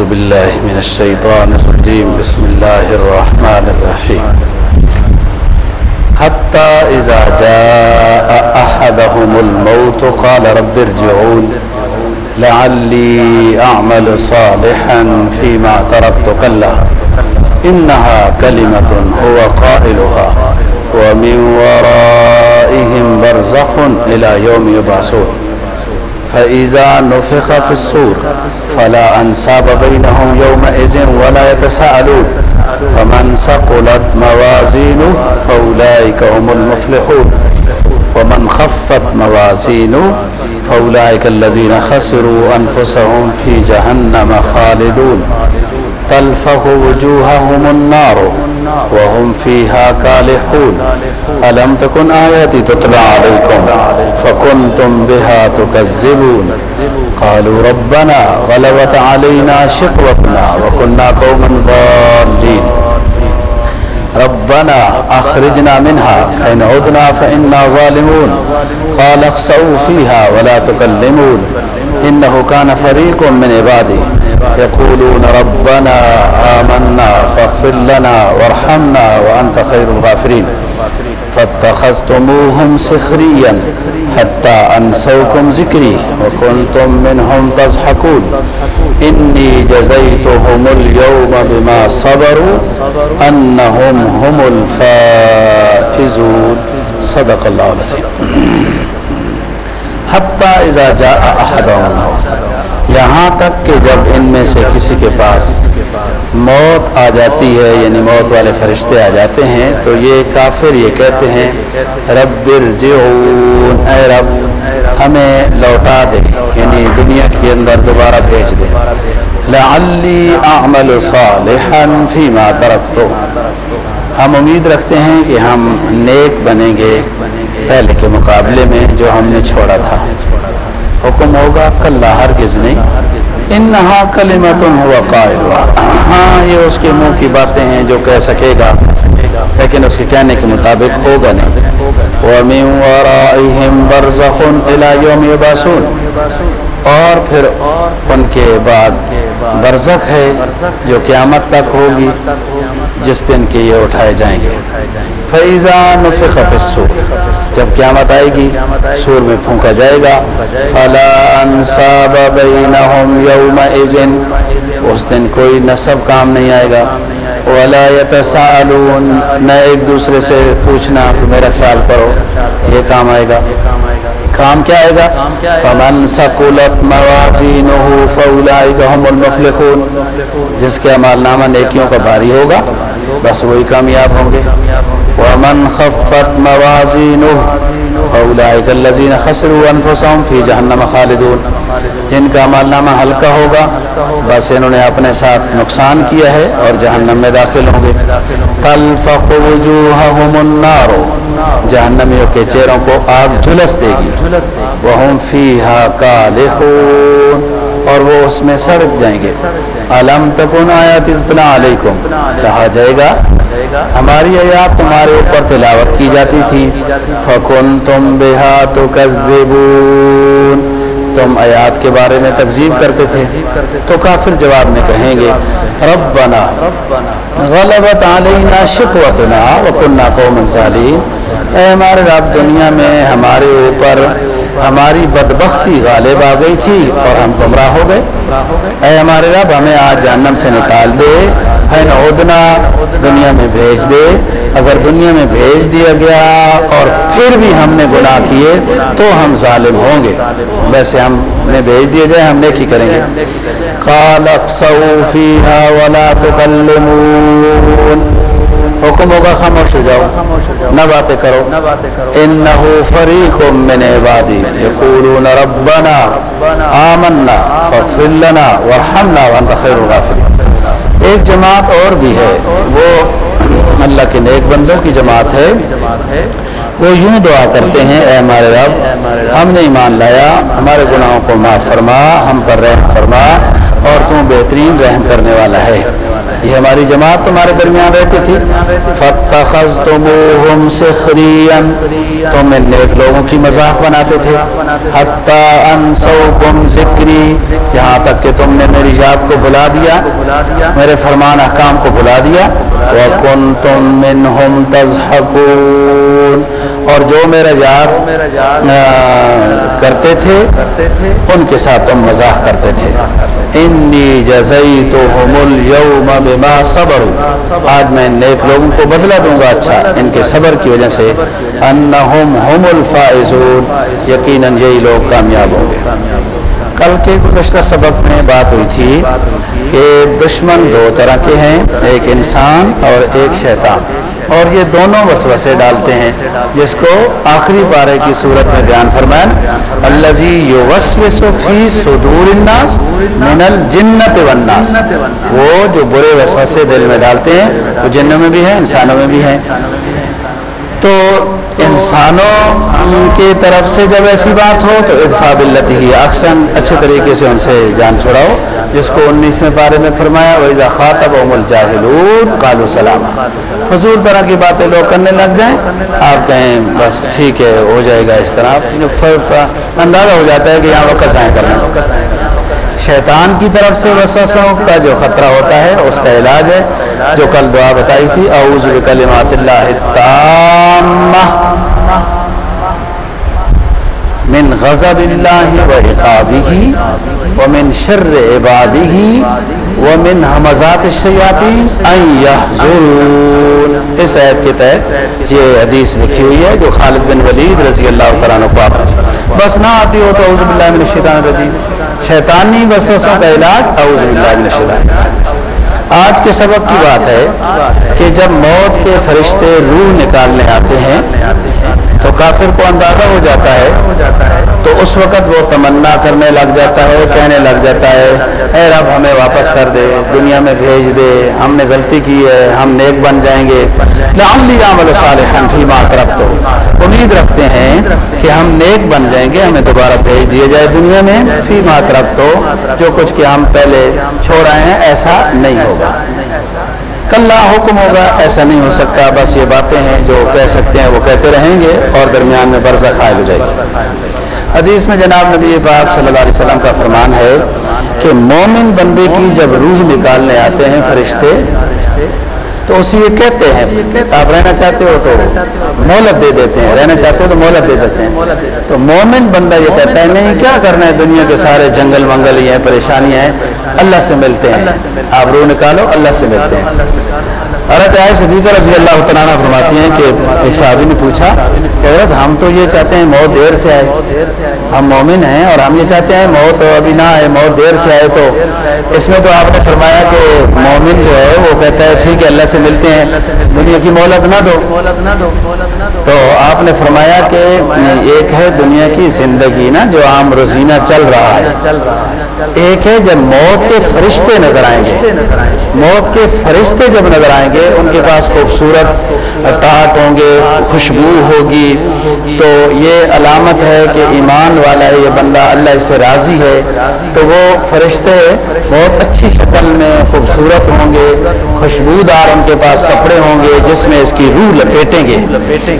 أعوذ بالله من الشيطان الرجيم. بسم الله الرحمن الرحيم. حتى إذا جاء أحدهم الموت قال رب ارجعون. لعلي أعمل صالحا فيما تركت. كلا. إنها كلمة هو قائلها. ومن ورائهم برزخ إلى يوم يبعثون. فإذا نفخ في الصور فلا أنساب بينهم يومئذ ولا يتساءلون فمن ثقلت موازينه فأولئك هم المفلحون ومن خفت موازينه فأولئك الذين خسروا أنفسهم في جهنم خالدون تلفه وجوههم النار وهم فيها كالحون. ألم تكن آياتي تتلى عليكم؟ فكنتم بها تكذبون. قالوا ربنا غلبت علينا شقوتنا وكنا قوما ضالين. ربنا أخرجنا منها، فإن عدنا فإنا ظالمون. قال اخسأوا فيها ولا تكلمون. إنه كان فريق من عبادي. يقولون ربنا آمنا فاغفر لنا وارحمنا وأنت خير الغافرين. فاتخذتموهم سخريا حتى أنسوكم ذكري وكنتم منهم تضحكون. إني جزيتهم اليوم بما صبروا أنهم هم الفائزون. صدق الله العظيم. حتى إذا جاء أحدهم یہاں تک کہ جب ان میں سے کسی کے پاس موت آ جاتی ہے یعنی موت والے فرشتے آ جاتے ہیں، تو یہ کافر یہ کہتے ہیں، رب ارجعون، اے رب، ہمیں لوٹا دے یعنی دنیا کے اندر دوبارہ بھیج دے۔ لعلی اعمل صالحا فیما ترکتو۔ ہم امید رکھتے ہیں کہ ہم نیک بنیں گے پہلے کے مقابلے میں جو ہم نے چھوڑا تھا۔ حکم ہوگا کل ہرگز نہیں انہا کلمت ہوا قائل ہاں یہ اس کے منہ کی باتیں ہیں جو کہہ سکے گا، لیکن اس کے کہنے کے مطابق ہوگا نہیں۔ وَمِن وَرَائِهِمْ بَرْزَخٌ إِلَى يَوْمِ يُبْعَثُونَ۔ اور پھر ان کے بعد برزخ ہے جو قیامت تک ہوگی، جس دن کے یہ اٹھائے جائیں گے۔ فیضا نفخ فی الصور جب قیامت آئے گی، سور میں پھونکا جائے گا۔ فلا انصاب بینہم یومئذ اس دن کوئی نصب کام نہیں آئے گا۔ ولا يتساءلون۔ نہ ایک دوسرے سے پوچھنا کہ میرا خیال کرو، یہ کام آئے گا۔ کام کیا آئے گا؟ فمن ثقلت موازینہ فاولئک هم المفلحون۔ جس کے اعمال نامہ نیکیوں کا بھاری ہوگا، بس وہی کامیاب ہوں گے۔ ومن خفت موازینہ فاولئک الذین خسروا انفسهم فی جہنم خالدون. جن کا عمل نامہ ہلکا ہوگا، بس انہوں نے اپنے ساتھ نقصان کیا ہے اور جہنم میں داخل ہوں گے۔ تلفق وجوہہم النار، جہنمیوں کے چہروں کو آگ جھلس دے گی۔ وہم فیہا کالحون، اور وہ اس میں سڑک جائیں گے۔ علم تکن آیاتی تتنا علیکم؟ کہا جائے گا ہماری آیات تمہارے اوپر تلاوت کی جاتی تھی۔ فکن تم بہا تکذبون تم آیات کے بارے میں تکذیب کرتے تھے۔ تو کافر جواب میں کہیں گے، ربنا غلبت علینا شقوتنا وکننا قوم ظالین اے ہمارے رب دنیا میں ہمارے اوپر ہماری بدبختی غالب آ گئی تھی اور ہم گمراہ ہو گئے۔ اے ہمارے رب، ہمیں آج جہنم سے نکال دے۔ ہے ادنا دنیا میں بھیج دے۔ اگر دنیا میں بھیج دیا گیا اور پھر بھی ہم نے گناہ کیے، تو ہم ظالم ہوں گے۔ ویسے ہم نے بھیج دیا جائے ہم نیکی کریں گے۔ قال اقصوا فيها ولا تكلمون حکم ہوگا خاموش ہو جاؤ۔ نہ باتیں کرو۔ انه فريق من عبادي يقولون ربنا آمنا فاغفر لنا وارحمنا وانت خير الغافرين ایک جماعت اور بھی ہے۔ وہ اللہ کے نیک بندوں کی جماعت ہے۔ وہ یوں دعا کرتے ہیں، اے ہمارے رب، ہم نے ایمان لایا، ہمارے گناہوں کو معاف فرما، ہم پر رحم فرما۔ اور بہترین رحم کرنے والا ہے۔ یہ ہماری جماعت تمہارے درمیان رہتی تھی۔ فتخذ تم سخرین تم نیک لوگوں کی مذاق بناتے تھے۔ حتی انسوکم ذکری یہاں تک کہ تم نے میری یاد کو بلا دیا۔ میرے فرمان احکام کو بلا دیا۔ وَكُنْتُم مِّنْهُمْ تَزْحَقُونَ اور جو میرا یاد کرتے تھے، ان کے ساتھ تم مزاح کرتے تھے۔ انی جزئی تو بما صبر آج میں نیک لوگوں کو بدلا دوں گا۔ اچھا ان کے صبر کی وجہ سے انہم هم الفائزون۔ یقیناً یہی لوگ کامیاب ہوں گے۔ کل کے گزشتہ سبق میں بات ہوئی تھی کہ دشمن دو طرح کے ہیں، ایک انسان اور ایک شیطان۔ اور یہ دونوں وسوسے ڈالتے ہیں، جس کو آخری پارے کی صورت میں بیان فرمائیں الزی فی صدور الناس من الجنت والناس۔ وہ جو برے وسوسے دل میں ڈالتے ہیں، وہ جنوں میں بھی ہیں، انسانوں میں بھی ہیں۔ تو انسانوں کی طرف سے جب ایسی بات ہو تو ادفا بلت ہی اکثر اچھے طریقے سے ان سے جان چھڑاؤ۔ جس کو انیسویں پارے میں فرمایا ویزا خاطب ام الجاہلون کالو سلام۔ فضول طرح کی باتیں لوگ کرنے لگ جائیں، آپ کہیں بس ٹھیک ہے، ہو جائے گا اس طرح۔ یعنی اندازہ ہو جاتا ہے کہ یہاں وقت آئیں کرنا۔ شیطان کی طرف سے وسوسوں کا جو خطرہ ہوتا ہے، اس کا علاج ہے، جو کل دعا بتائی تھی، اعوذ بکلمات اللہ التامہ من غضب اللہ و عقابہ ومن شر عبادہ ومن حمزات الشیاطین ان یحضرون۔ اس آیت کے تحت یہ حدیث لکھی ہوئی ہے، جو خالد بن ولید رضی اللہ تعالیٰ عنہ بس نہ آتی ہو تو اعوذ باللہ من الشیطان الرجیم۔ شیطانی وسوسوں کا علاج اعوذ باللہ من الشیطان آج کے سبق کی بات ہے کہ جب موت کے فرشتے روح نکالنے آتے ہیں تو کافر کو اندازہ ہو جاتا ہے تو اس وقت وہ تمنا کرنے لگ جاتا ہے، کہنے لگ جاتا ہے، اے رب ہمیں واپس کر دے، دنیا میں بھیج دے، ہم نے غلطی کی ہے، ہم نیک بن جائیں گے۔ عمل صالحا فیما تو امید رکھتے ہیں کہ ہم نیک بن جائیں گے، ہمیں دوبارہ بھیج دیا جائے دنیا میں فیما تو جو کچھ کہ ہم پہلے چھوڑ آئے ہیں، ایسا نہیں ہوگا۔ کل حکم ہوگا، ایسا نہیں ہو سکتا، بس یہ باتیں ہیں جو کہہ سکتے ہیں، وہ کہتے رہیں گے اور درمیان میں برزہ قائل ہو جائے گی۔ حدیث میں جناب نبی پاک صلی اللہ علیہ وسلم کا فرمان ہے کہ مومن بندے کی جب روح نکالنے آتے ہیں فرشتے تو اسی یہ کہتے ہیں آپ رہنا چاہتے ہو تو مہلت دے دیتے ہیں۔ رہنا چاہتے ہو تو مہلت دے دیتے ہیں۔ تو مومن بندہ یہ کہتا ہے نہیں کیا کرنا ہے؟ دنیا کے سارے جنگل منگل یہ پریشانیاں ہیں۔ اللہ سے ملتے ہیں۔ آپ روح نکالو اللہ سے ملتے ہیں۔ حضرت عائش صدیقہ رضی اللہ تعالیٰ فرماتی ہیں کہ ایک صحابی نے پوچھا کہ حضرت، ہم تو یہ چاہتے ہیں موت دیر سے آئے۔ ہم مومن ہیں اور ہم یہ چاہتے ہیں موت ابھی نہ آئے، موت دیر سے آئے تو۔ اس میں تو آپ نے فرمایا کہ مومن جو ہے وہ کہتا ہے، ٹھیک ہے، اللہ سے ملتے ہیں، دنیا کی مہلت نہ دو۔ تو آپ نے فرمایا کہ ایک ہے دنیا کی زندگی نا، جو عام روزینہ چل رہا ہے۔ ایک ہے جب موت کے فرشتے نظر آئیں گے۔ موت کے فرشتے جب نظر آئیں گے، ان کے پاس خوبصورت ٹاٹ ہوں گے، خوشبو ہوگی۔ تو یہ علامت ہے کہ ایمان والا ہے، یہ بندہ اللہ سے راضی ہے۔ تو وہ فرشتے بہت اچھی شکل میں خوبصورت ہوں گے، خوشبودار ان کے پاس کپڑے ہوں گے، جس میں اس کی روح لپیٹیں گے۔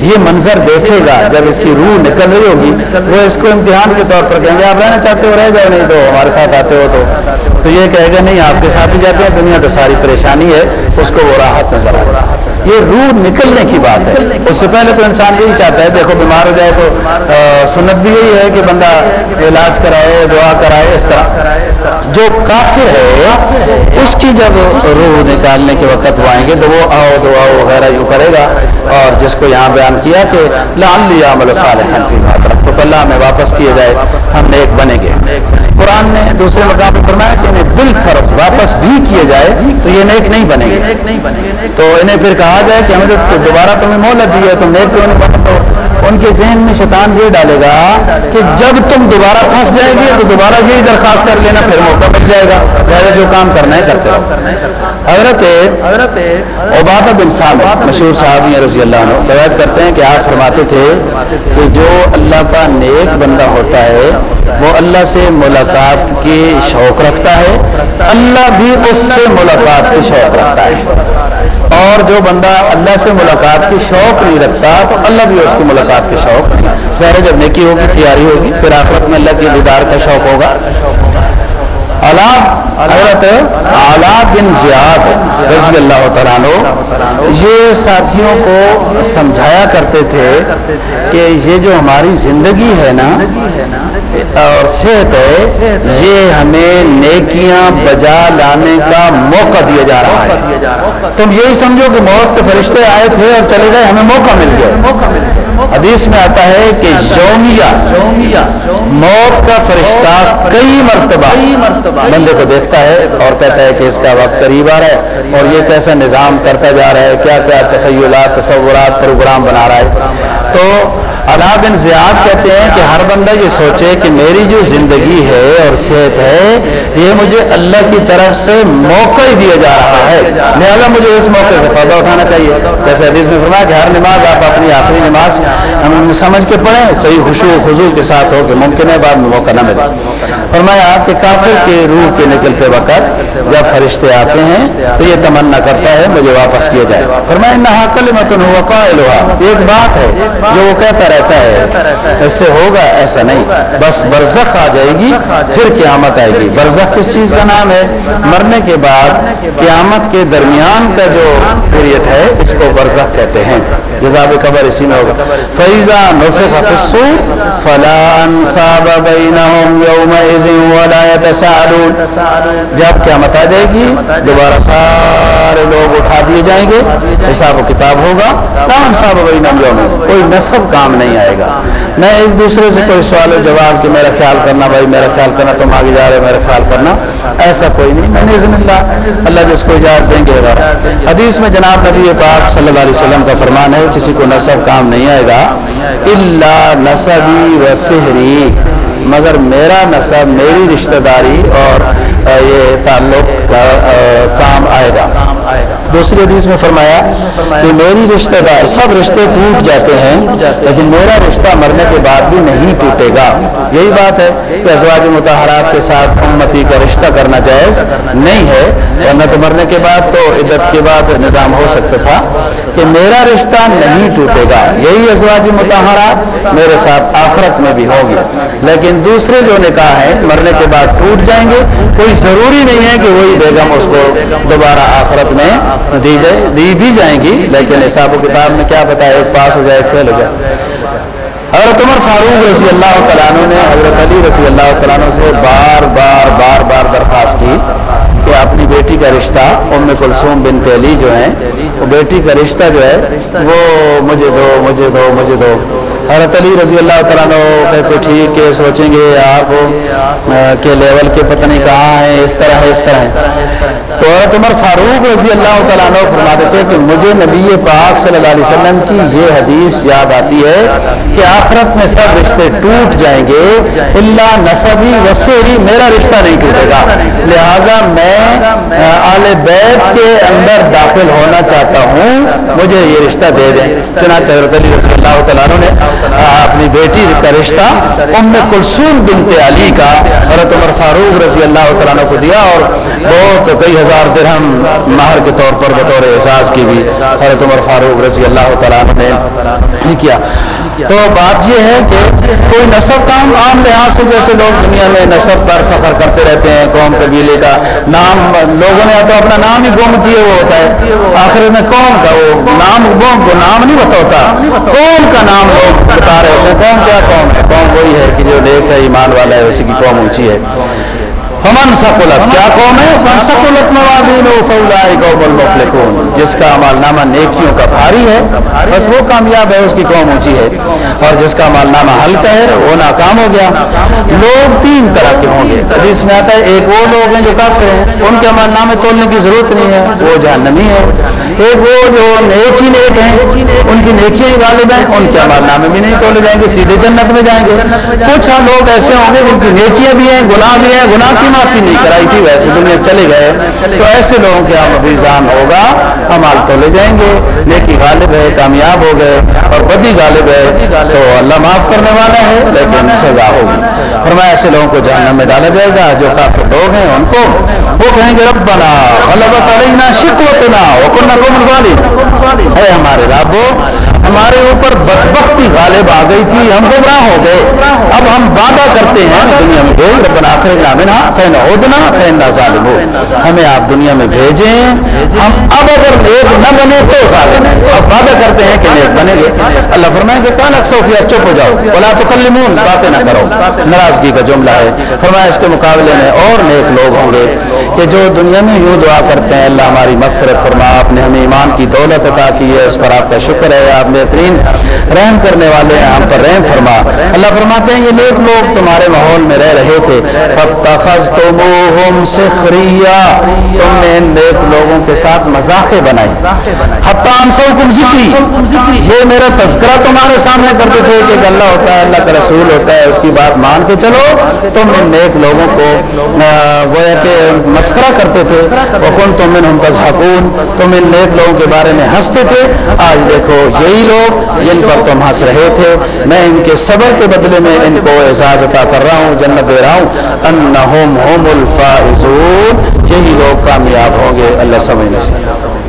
یہ منظر دیکھے گا، جب اس کی روح نکل رہی ہوگی، وہ اس کو امتحان کے طور پر کہیں گے، آپ رہنا چاہتے ہو، رہ جاؤ، نہیں تو ہمارے ساتھ آتے ہو تو تو یہ کہے گا، نہیں، آپ کے ساتھ ہی جاتے ہیں، دنیا تو ساری پریشانی ہے، اس کو وہ راحت نظر آ رہا یہ روح نکلنے کی بات ہے۔ اس سے پہلے تو انسان یہی چاہتا ہے، دیکھو، بیمار ہو جائے تو سنت بھی یہی ہے کہ بندہ علاج کرائے، دعا کرائے، اس طرح۔ جو کافر ہے، اس کی جب روح نکالنے کے وقت وہ آئیں گے تو وہ آؤ دعا وغیرہ یوں کرے گا۔ اور جس کو یہاں بیان کیا کہ لال لیا عمل صالح فی تو اللہ میں واپس کیے جائے، ہم نیک بنے گے۔ قرآن نے دوسرے مقام پہ فرمایا کہ انہیں بال فرض واپس بھی کیے جائے تو یہ نیک نہیں بنے گے۔ تو انہیں پھر کہا جائے کہ ہمیں تو دوبارہ تمہیں مہلت دی ہے، تم نیک کیوں نہیں بنے؟ تو ان کے ذہن میں شیطان یہ ڈالے گا کہ جب تم دوبارہ پھنس جائے گی تو دوبارہ یہی درخواست کر لینا، پھر موقع مل جائے گا۔ جو کام کرنا ہے، کرتے رہو۔ حضرت حضرت عبادہ بن صاحب مشہور صحابی رضی اللہ عنہ روایت کرتے ہیں کہ آپ فرماتے تھے کہ جو اللہ کا نیک بندہ ہوتا ہے وہ اللہ سے ملاقات کی شوق رکھتا ہے اللہ بھی اس سے ملاقات کی شوق رکھتا ہے۔ اور جو بندہ اللہ سے ملاقات کی شوق نہیں رکھتا تو اللہ بھی اس کی ملاقات کی شوق نہیں۔ ظاہر جب نیکی ہوگی تیاری ہوگی پھر آخرت میں اللہ کی دیدار کا شوق ہوگا۔ حضرت اعلیٰ بن زیاد رضی اللہ تعالیٰ یہ ساتھیوں کو سمجھایا کرتے تھے کہ یہ جو ہماری زندگی ہے نا، اور صحت ہے، یہ ہمیں نیکیاں بجا لانے کا موقع دیا جا رہا ہے۔ تم یہی سمجھو کہ موت کے فرشتے آئے تھے اور چلے گئے، ہمیں موقع مل گیا۔ حدیث میں آتا ہے کہ یومیہ موت کا فرشتہ کئی مرتبہ بندے کو دیکھتا ہے اور کہتا ہے کہ اس کا وقت قریب آ رہا ہے اور یہ کیسا نظام کرتا جا رہا ہے کیا کیا تخیلات تصورات پروگرام بنا رہا ہے۔ تو علا بن زیاد کہتے ہیں کہ ہر بندہ یہ سوچے کہ میری جو زندگی ہے اور صحت ہے، یہ مجھے اللہ کی طرف سے موقع ہی دیا جا رہا ہے۔ لہٰذا مجھے اس موقع سے فائدہ اٹھانا چاہیے۔ جیسے حدیث میں فرمایا کہ ہر نماز آپ اپنی آخری نماز سمجھ کے پڑھیں، صحیح خوشو خضو کے ساتھ ہو کہ ممکن ہے بعد میں موقع نہ ملے۔ فرمایا کہ کافر کے روح کے نکلتے وقت جب فرشتے آتے ہیں تو یہ تمنا کرتا ہے، مجھے واپس کیا جائے۔ فرمایا نہا کل متن ایک بات ہے جو وہ کہتا رہتا ہے۔ اس سے ہوگا ایسا نہیں۔ بس برزخ آ جائے گی پھر قیامت آئے گی۔ برزخ کس چیز کا نام ہے؟ مرنے کے بعد قیامت کے درمیان کا جو پیریڈ ہے اس کو برزخ کہتے ہیں۔ جزاب قبر اسی میں ہوگا۔ فیضا نفخ فسو فلا انصاب بینہم یومئذ ولا یتسالون جب قیامت آ جائے گی دوبارہ سارے لوگ اٹھا دیے جائیں گے۔ حساب و کتاب ہوگا۔ لا انصاب بینہم یوم کوئی نصب کام نہیں آئے گا۔ میں ایک دوسرے سے کوئی سوال و جواب کہ میرا خیال کرنا بھائی، میرا خیال کرنا تم آگے جا رہے میرا خیال کرنا۔ ایسا کوئی نہیں۔ میں نے اللہ اللہ جس کو اجازت دیں گے حدیث میں جناب نبی پاک صلی اللہ علیہ وسلم کا فرمان ہے، کسی کو نصب کام نہیں آئے گا۔ اللہ نصبی و سحری مگر میرا نصب میری رشتہ داری اور یہ تعلق کام آئے گا۔ دوسری حدیث میں فرمایا کہ میری رشتہ دار سب رشتے ٹوٹ جاتے ہیں، لیکن میرا رشتہ مرنے کے بعد بھی نہیں ٹوٹے گا۔ یہی بات ہے کہ ازواج متحرات کے ساتھ امتی کا رشتہ کرنا جائز نہیں ہے، ورنہ تو مرنے کے بعد تو عدت کے بعد نظام ہو سکتا تھا کہ میرا رشتہ نہیں ٹوٹے گا۔ یہی ازواج متحرات میرے ساتھ آخرت میں بھی ہوگی لیکن دوسرے جو نکاح ہیں، مرنے کے بعد ٹوٹ جائیں گے۔ کوئی ضروری نہیں ہے کہ وہی بیگم اس کو دوبارہ آخرت میں دی جائے، دی بھی جائیں گی، لیکن حساب و کتاب میں کیا بتایا ایک پاس ہو جائے، ایک فیل ہو جائے۔ حضرت عمر فاروق رضی اللہ تعالیٰ عنہ نے حضرت علی رضی اللہ تعالیٰ عنہ سے بار بار بار بار درخواست کی کہ اپنی بیٹی کا رشتہ، ام کلثوم بن علی جو ہیں، وہ بیٹی کا رشتہ جو ہے، وہ مجھے دو مجھے دو مجھے دو۔ حضرت علی رضی اللہ تعالیٰ کہتے ٹھیک ہے، سوچیں گے آپ کے لیول کے پتہ نہیں کہاں ہیں، اس طرح ہے، اس طرح ہے. تو حضرت عمر فاروق رضی اللہ تعالیٰ فرما دیتے کہ مجھے نبی پاک صلی اللہ علیہ وسلم کی یہ حدیث یاد آتی ہے کہ آخرت میں سب رشتے ٹوٹ جائیں گے اللہ نصبی وسیری میرا رشتہ نہیں ٹوٹے گا. لہٰذا میں آل بیت کے اندر داخل ہونا چاہتا ہوں، مجھے یہ رشتہ دے دیں. چنانچہ حضرت علی رضی اللہ تعالیٰ نے اپنی بیٹی کا رشتہ ام کلثوم بنت علی کا، حضرت عمر فاروق رضی اللہ تعالیٰ کو دیا اور بہت کئی ہزار درہم مہر کے طور پر بطور اعزاز کی بھی حضرت عمر فاروق رضی اللہ تعالیٰ نے کیا۔ تو بات یہ ہے کہ کوئی نصب کام عام لحاظ سے جیسے لوگ دنیا میں نصب پر فخر کرتے رہتے ہیں، قوم قبیلے کا نام، لوگوں نے تو اپنا نام ہی گم کیے وہ ہوتا ہے۔ آخر میں قوم کا وہ نام گم، وہ نام نہیں بتاتا قوم کا نام لوگ بتا رہے ہوتے ہیں۔ قوم کیا قوم ہے؟ قوم وہی ہے کہ جو دیکھ ہے، ایمان والا ہے، اسی کی قوم اونچی ہے۔ فمن سکولت کیا قوم ہے؟ فمن سکولت موازین فولائی قوم المفلحون جس کا عمال نامہ نیکیوں کا بھاری ہے بس وہ کامیاب ہے اس کی قوم اونچی ہے۔ اور جس کا عمال نامہ ہلکا ہے وہ ناکام ہو گیا۔ لوگ تین طرح کے ہوں گے۔ حدیث میں آتا ہے ایک وہ لوگ ہیں جو کافر ہیں ان کے عمال نامے تولنے کی ضرورت نہیں ہے وہ جہنمی ہے ایک وہ جو نیک ہی نیک ہیں ان کی نیکیاں ہی غالب ہیں ان کے عمال نامے بھی نہیں تولے جائیں گے سیدھے جنت میں جائیں گے۔ کچھ لوگ ایسے ہوں گے جن کی نیکیاں بھی ہیں گناہ بھی ہیں گناہ کی معافی نہیں کرائی تھی، ویسے دنیا چلے گئے۔ تو ایسے لوگوں کے مفیزان ہوگا امال تو لے جائیں گے۔ نیکی غالب ہے، کامیاب ہو گئے اور بدی غالب ہے۔ تو اللہ معاف کرنے والا ہے، لیکن سزا ہوگی۔ فرمایا، ایسے لوگوں کو جہنم میں ڈالا جائے گا، جو کافی لوگ ہیں، ان کو وہ کہیں گے، ربنا غلبت علینا شکوتنا وکننا قوم الظالم اے ہمارے رب ہمارے اوپر بدبختی غالب آ گئی تھی، ہم گمراہ ہو گئے۔ اب ہم وعدہ کرتے ہیں دنیا میں بھیج، ربنا آخر منها فین عدنا فین ظالم ہو ہمیں آپ دنیا میں بھیجیں۔ ہم اب اگر نیک نہ بنے تو ظالم ہیں۔ اب وعدہ کرتے ہیں کہ نیک بنے گے۔ اللہ فرمائیں کہ کان اکسوفیا چپ ہو جاؤ۔ ولا تکلمون، باتیں نہ کرو۔ ناراضگی کا جملہ ہے۔ فرمایا اس کے مقابلے میں اور نیک لوگ ہوں گے کہ جو دنیا میں یوں دعا کرتے ہیں، اللہ ہماری مغفرت فرما، آپ نے ہمیں ایمان کی دولت عطا کی ہے، اس پر آپ کا شکر ہے، آپ بہترین رحم کرنے والے ہیں، ہم پر رحم فرما۔ اللہ فرماتے ہیں، یہ نیک لوگ تمہارے ماحول میں رہ رہے تھے۔ تم نے ان نیک لوگوں کے ساتھ مذاقیں بنائی۔ ذکری۔ یہ میرا تذکرہ تمہارے سامنے کرتے تھے کہ اللہ ہوتا ہے، اللہ کا رسول ہوتا ہے، اس کی بات مان کے چلو۔ تم ان نیک لوگوں کو گویا کہ مسکرہ کرتے تھے۔ وکن تم تضحکون تم ان نیک لوگوں کے بارے میں ہنستے تھے۔ آج دیکھو، یہی لوگ جن پر تم ہنس رہے تھے، میں ان کے صبر کے بدلے میں ان کو اعزاز عطا کر رہا ہوں، جنت دے رہا ہوں۔ انہم ہم الفائزون۔ یہی لوگ کامیاب ہوں گے، اللہ سمجھ نصیب